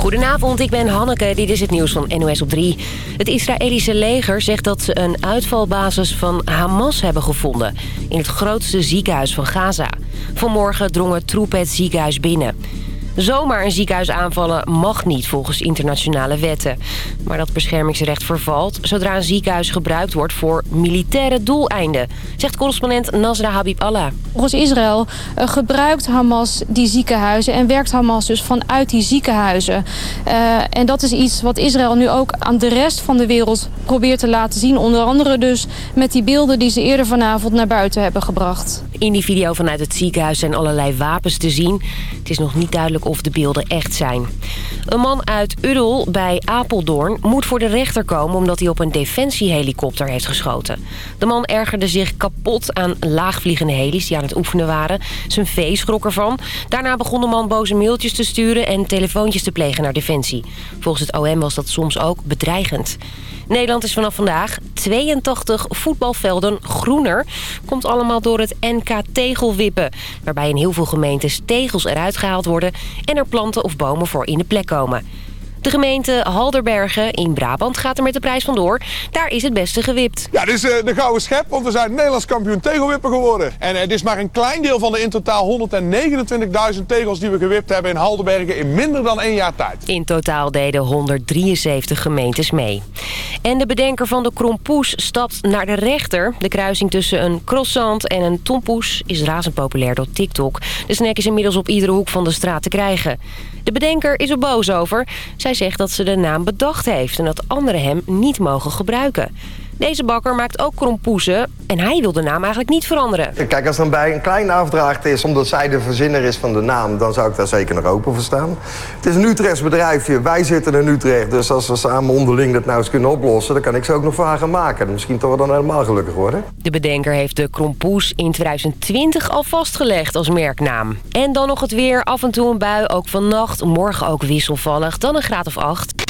Goedenavond, ik ben Hanneke. Dit is het nieuws van NOS op 3. Het Israëlische leger zegt dat ze een uitvalbasis van Hamas hebben gevonden... in het grootste ziekenhuis van Gaza. Vanmorgen drongen troepen het ziekenhuis binnen. Zomaar een ziekenhuis aanvallen mag niet volgens internationale wetten. Maar dat beschermingsrecht vervalt zodra een ziekenhuis gebruikt wordt voor militaire doeleinden, zegt correspondent Nasra Habib Allah. Volgens Israël uh, gebruikt Hamas die ziekenhuizen en werkt Hamas dus vanuit die ziekenhuizen. Uh, en dat is iets wat Israël nu ook aan de rest van de wereld probeert te laten zien. Onder andere dus met die beelden die ze eerder vanavond naar buiten hebben gebracht. In die video vanuit het ziekenhuis zijn allerlei wapens te zien. Het is nog niet duidelijk of de beelden echt zijn. Een man uit Uddel bij Apeldoorn moet voor de rechter komen... omdat hij op een defensiehelikopter heeft geschoten. De man ergerde zich kapot aan laagvliegende helis die aan het oefenen waren. Zijn vee schrok ervan. Daarna begon de man boze mailtjes te sturen... en telefoontjes te plegen naar Defensie. Volgens het OM was dat soms ook bedreigend. Nederland is vanaf vandaag 82 voetbalvelden groener. Komt allemaal door het NK Tegelwippen. Waarbij in heel veel gemeentes tegels eruit gehaald worden... en er planten of bomen voor in de plek komen. De gemeente Halderbergen in Brabant gaat er met de prijs vandoor. Daar is het beste gewipt. Ja, dit is uh, de gouden schep, want we zijn Nederlands kampioen tegelwippen geworden. En uh, dit is maar een klein deel van de in totaal 129.000 tegels die we gewipt hebben in Halderbergen in minder dan één jaar tijd. In totaal deden 173 gemeentes mee. En de bedenker van de krompoes stapt naar de rechter. De kruising tussen een croissant en een tompoes is razend populair door TikTok. De snack is inmiddels op iedere hoek van de straat te krijgen. De bedenker is er boos over. Zij zegt dat ze de naam bedacht heeft en dat anderen hem niet mogen gebruiken. Deze bakker maakt ook krompoezen en hij wil de naam eigenlijk niet veranderen. Kijk, als dan bij een klein afdracht is omdat zij de verzinner is van de naam... dan zou ik daar zeker nog open voor staan. Het is een Utrechts bedrijfje, wij zitten in Utrecht... dus als we samen onderling dat nou eens kunnen oplossen... dan kan ik ze ook nog voor gaan maken. Misschien toch we dan helemaal gelukkig worden. De bedenker heeft de krompoes in 2020 al vastgelegd als merknaam. En dan nog het weer, af en toe een bui, ook vannacht. Morgen ook wisselvallig, dan een graad of 8.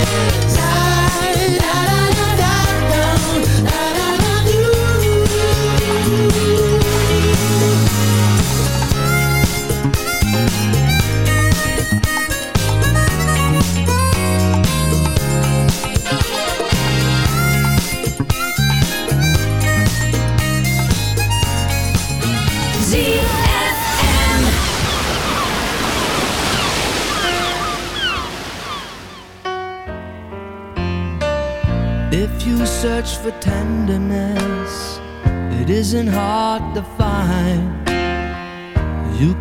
Thank you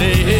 without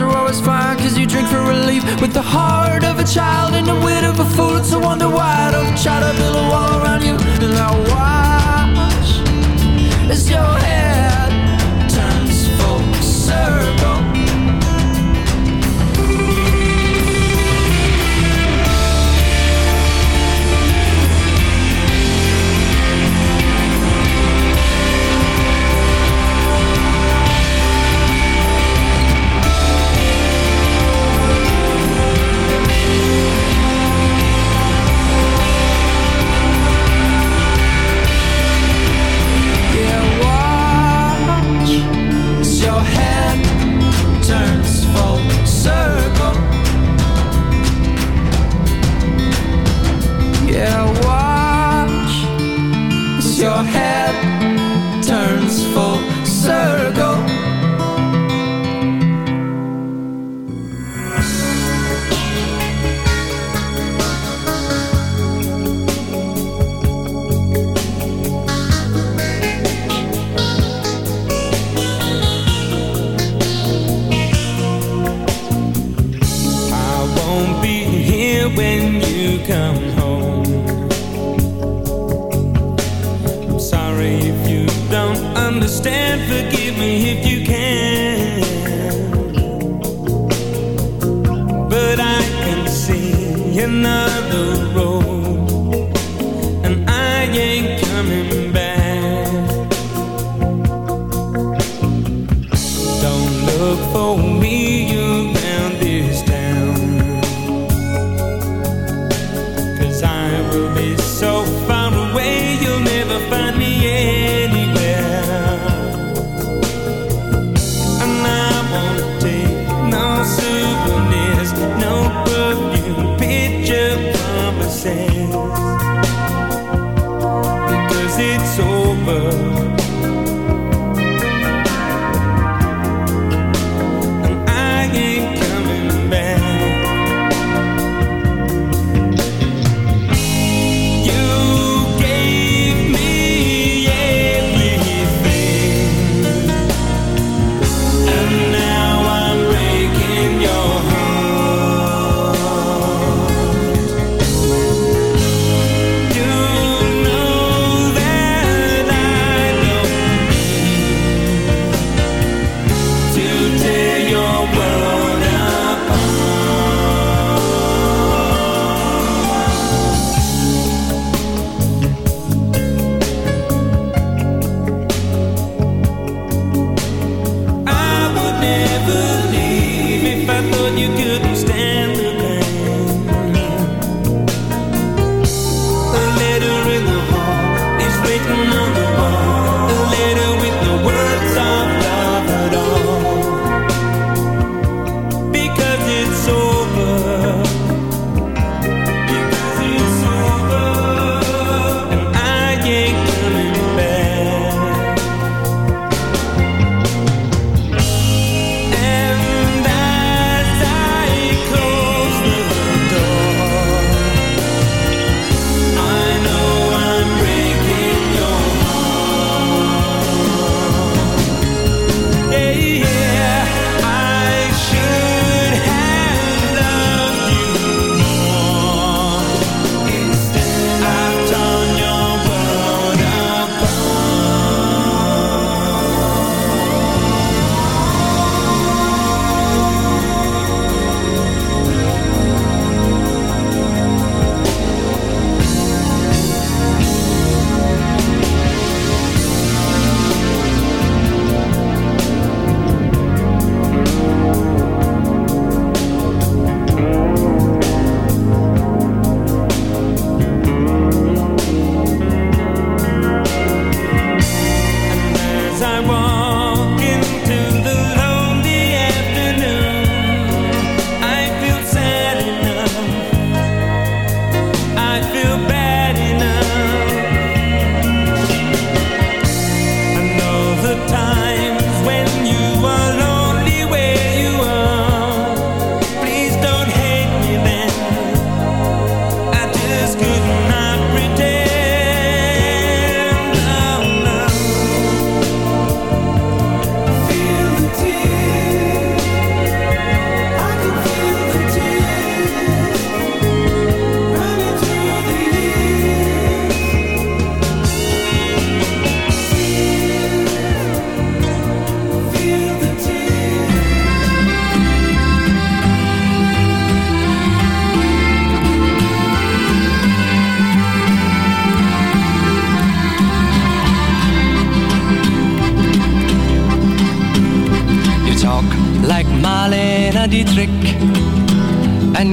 Are always fire cause you drink for relief. With the heart of a child and the wit of a fool. It's a wonder why I don't try to build a wall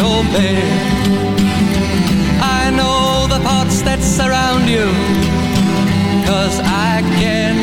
your bed. I know the thoughts that surround you, cause I can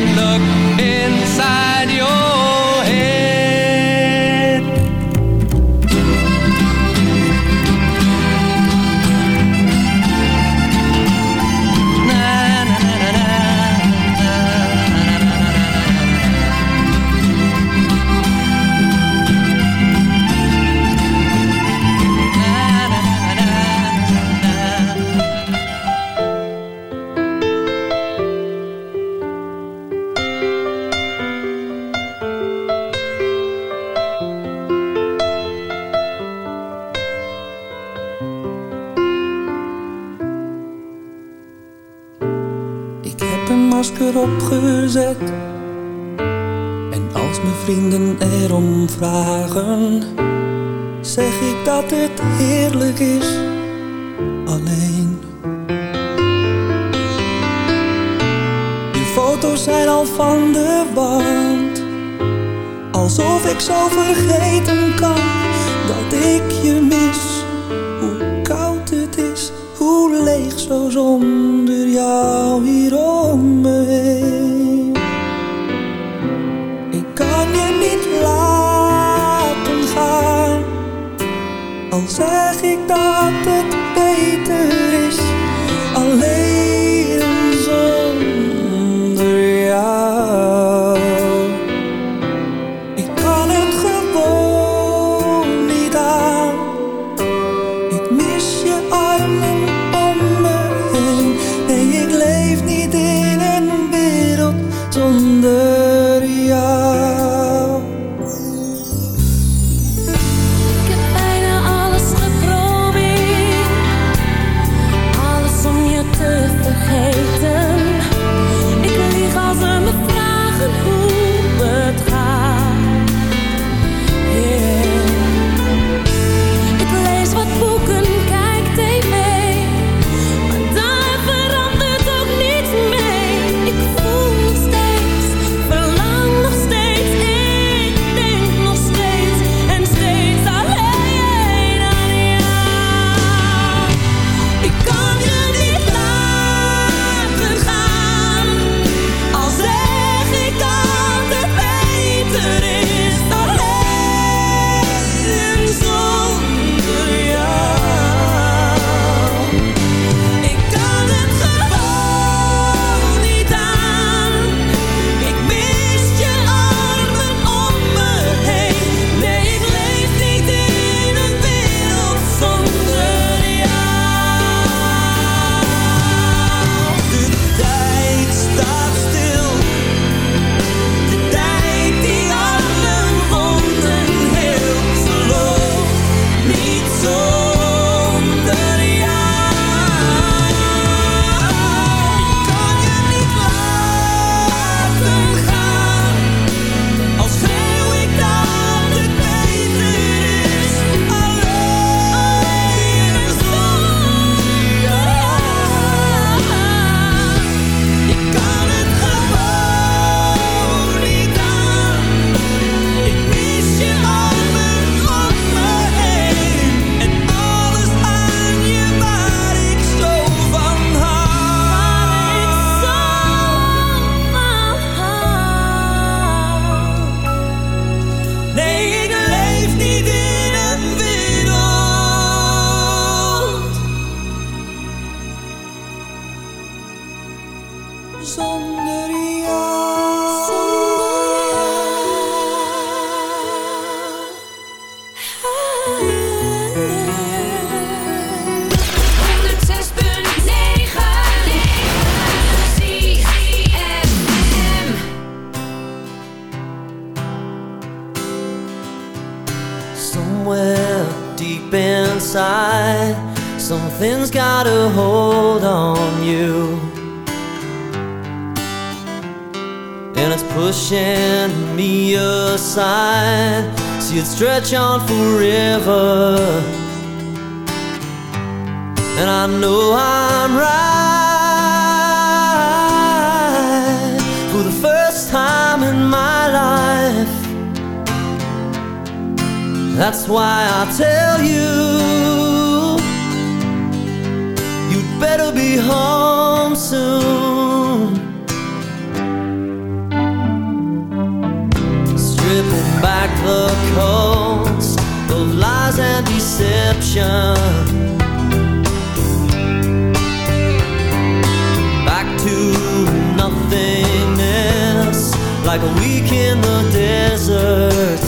stretch on forever. Nothingness, like a week in the desert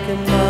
like a.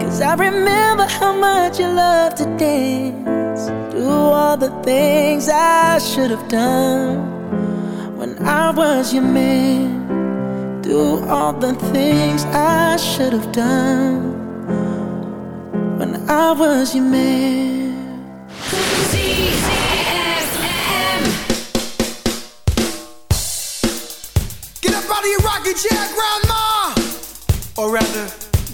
Cause I remember how much you love to dance. Do all the things I should have done when I was your man. Do all the things I should have done when I was your man. Get up out of your rocking chair, Grandma! Or rather,